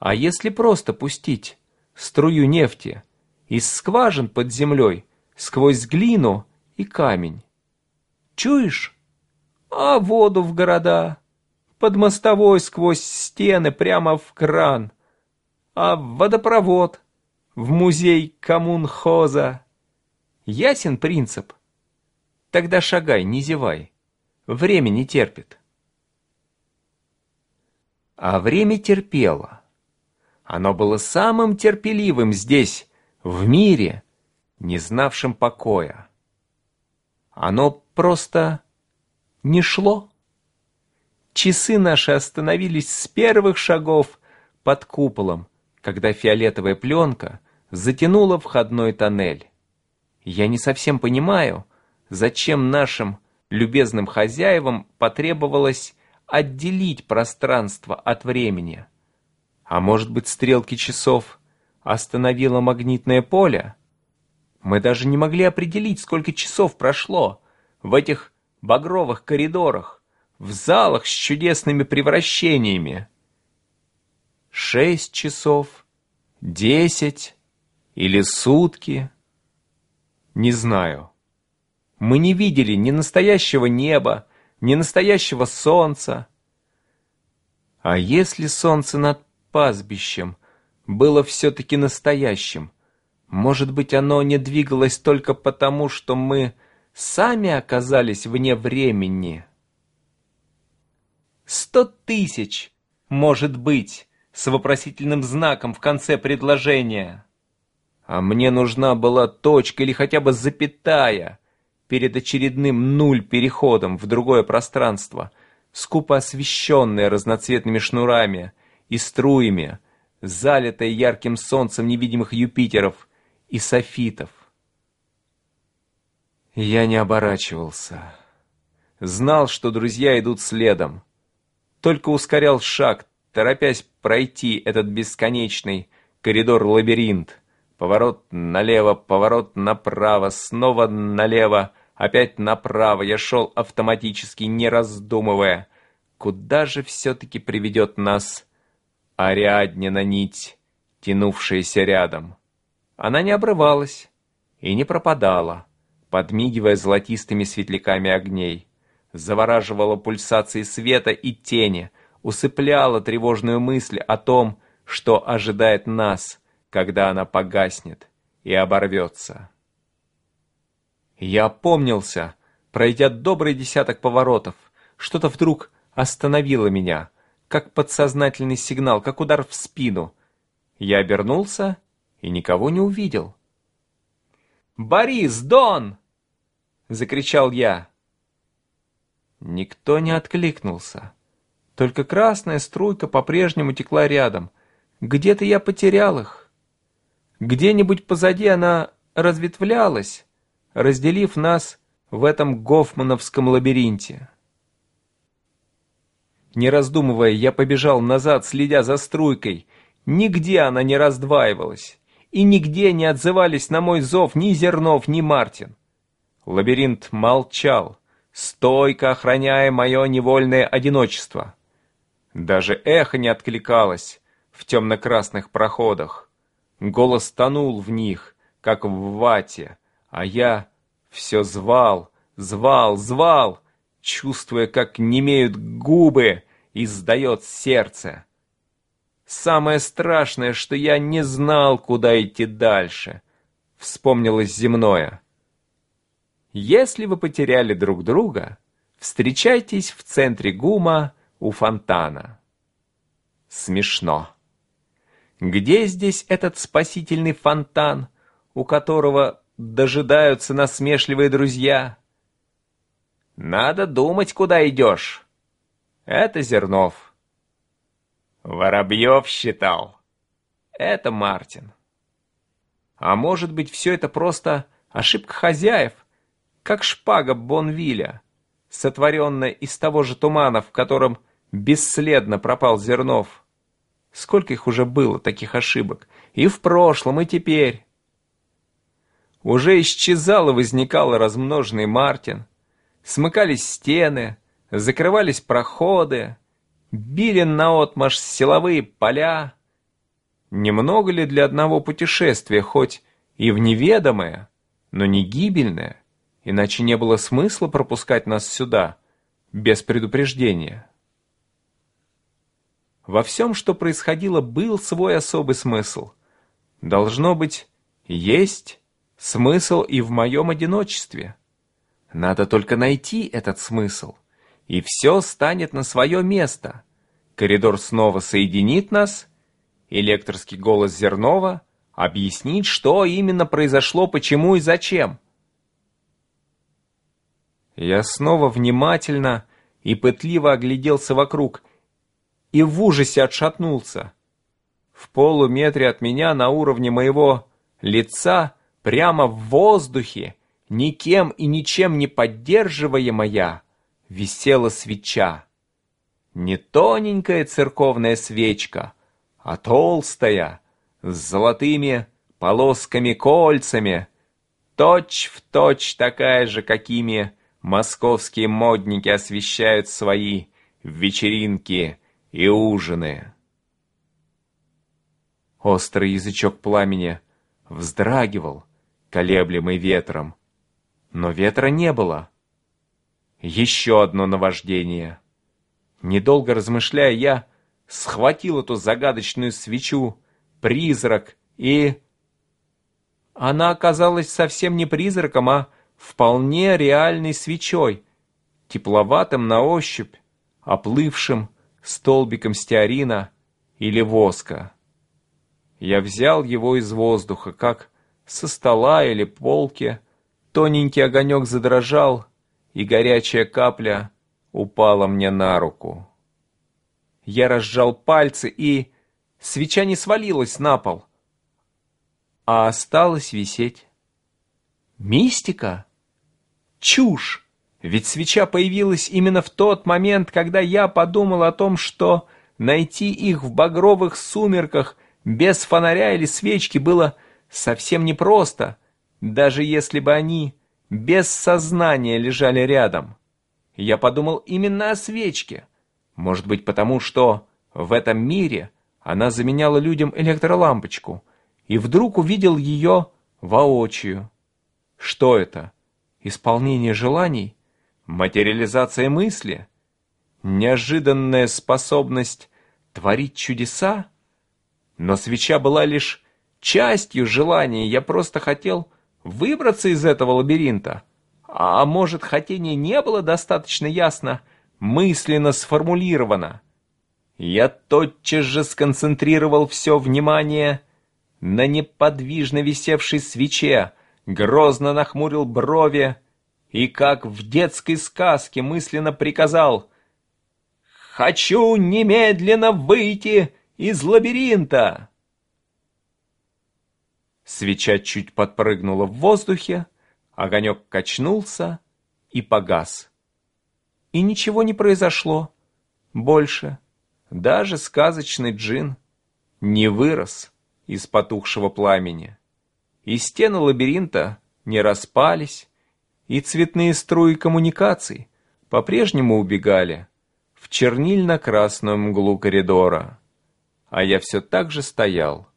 А если просто пустить струю нефти из скважин под землей сквозь глину и камень? Чуешь? А воду в города, под мостовой сквозь стены прямо в кран, а водопровод в музей коммунхоза. Ясен принцип? Тогда шагай, не зевай. Время не терпит. А время терпело. Оно было самым терпеливым здесь, в мире, не знавшим покоя. Оно просто не шло. Часы наши остановились с первых шагов под куполом, когда фиолетовая пленка затянула входной тоннель. Я не совсем понимаю, зачем нашим любезным хозяевам потребовалось отделить пространство от времени. А может быть, стрелки часов остановило магнитное поле? Мы даже не могли определить, сколько часов прошло в этих багровых коридорах, в залах с чудесными превращениями. Шесть часов, десять или сутки? Не знаю. Мы не видели ни настоящего неба, ни настоящего солнца. А если солнце над пастбищем было все-таки настоящим, может быть, оно не двигалось только потому, что мы сами оказались вне времени? Сто тысяч, может быть, с вопросительным знаком в конце предложения. А мне нужна была точка или хотя бы запятая перед очередным нуль-переходом в другое пространство, скупо освещенное разноцветными шнурами и струями, залитое ярким солнцем невидимых Юпитеров и софитов. Я не оборачивался. Знал, что друзья идут следом. Только ускорял шаг, торопясь пройти этот бесконечный коридор-лабиринт, Поворот налево, поворот направо, снова налево, опять направо. Я шел автоматически, не раздумывая. Куда же все-таки приведет нас Ариаднина нить, тянувшаяся рядом? Она не обрывалась и не пропадала, подмигивая золотистыми светляками огней. Завораживала пульсации света и тени, усыпляла тревожную мысль о том, что ожидает нас — когда она погаснет и оборвется. Я опомнился, пройдя добрый десяток поворотов. Что-то вдруг остановило меня, как подсознательный сигнал, как удар в спину. Я обернулся и никого не увидел. «Борис, Дон!» — закричал я. Никто не откликнулся. Только красная струйка по-прежнему текла рядом. Где-то я потерял их. Где-нибудь позади она разветвлялась, разделив нас в этом гофмановском лабиринте. Не раздумывая, я побежал назад, следя за струйкой. Нигде она не раздваивалась, и нигде не отзывались на мой зов ни Зернов, ни Мартин. Лабиринт молчал, стойко охраняя мое невольное одиночество. Даже эхо не откликалось в темно-красных проходах. Голос тонул в них, как в вате, а я все звал, звал, звал, чувствуя, как немеют губы и сдает сердце. Самое страшное, что я не знал, куда идти дальше. Вспомнилось земное. Если вы потеряли друг друга, встречайтесь в центре ГУМа у фонтана. Смешно. Где здесь этот спасительный фонтан, у которого дожидаются насмешливые друзья? Надо думать, куда идешь. Это Зернов. Воробьев считал. Это Мартин. А может быть, все это просто ошибка хозяев, как шпага Бонвиля, сотворенная из того же тумана, в котором бесследно пропал Зернов. Сколько их уже было, таких ошибок? И в прошлом, и теперь. Уже исчезал и возникал размноженный Мартин. Смыкались стены, закрывались проходы, били наотмашь силовые поля, Немного ли для одного путешествия, хоть и в неведомое, но не гибельное, иначе не было смысла пропускать нас сюда, без предупреждения. Во всем, что происходило, был свой особый смысл. Должно быть, есть смысл и в моем одиночестве. Надо только найти этот смысл, и все станет на свое место. Коридор снова соединит нас, и лекторский голос Зернова объяснит, что именно произошло, почему и зачем. Я снова внимательно и пытливо огляделся вокруг и в ужасе отшатнулся. В полуметре от меня на уровне моего лица, прямо в воздухе, никем и ничем не поддерживаемая, висела свеча. Не тоненькая церковная свечка, а толстая, с золотыми полосками-кольцами, точь в точь такая же, какими московские модники освещают свои вечеринки и ужины. Острый язычок пламени вздрагивал, колеблемый ветром, но ветра не было. Еще одно наваждение. Недолго размышляя, я схватил эту загадочную свечу, призрак, и... Она оказалась совсем не призраком, а вполне реальной свечой, тепловатым на ощупь, оплывшим столбиком стеарина или воска. Я взял его из воздуха, как со стола или полки, тоненький огонек задрожал, и горячая капля упала мне на руку. Я разжал пальцы, и свеча не свалилась на пол, а осталась висеть. Мистика? Чушь! Ведь свеча появилась именно в тот момент, когда я подумал о том, что найти их в багровых сумерках без фонаря или свечки было совсем непросто, даже если бы они без сознания лежали рядом. Я подумал именно о свечке. Может быть, потому что в этом мире она заменяла людям электролампочку, и вдруг увидел ее воочию. Что это? Исполнение желаний? Материализация мысли? Неожиданная способность творить чудеса? Но свеча была лишь частью желания, я просто хотел выбраться из этого лабиринта. А может, хотение не было достаточно ясно, мысленно сформулировано. Я тотчас же сконцентрировал все внимание на неподвижно висевшей свече, грозно нахмурил брови и, как в детской сказке, мысленно приказал «Хочу немедленно выйти из лабиринта!» Свеча чуть подпрыгнула в воздухе, огонек качнулся и погас. И ничего не произошло. Больше. Даже сказочный джин не вырос из потухшего пламени. И стены лабиринта не распались, и цветные струи коммуникаций по-прежнему убегали в чернильно-красную мглу коридора. А я все так же стоял,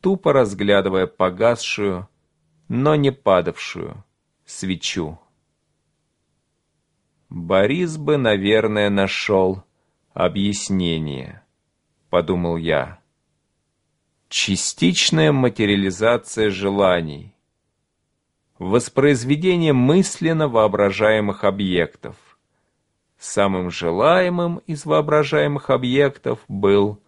тупо разглядывая погасшую, но не падавшую свечу. Борис бы, наверное, нашел объяснение, подумал я. Частичная материализация желаний. Воспроизведение мысленно воображаемых объектов. Самым желаемым из воображаемых объектов был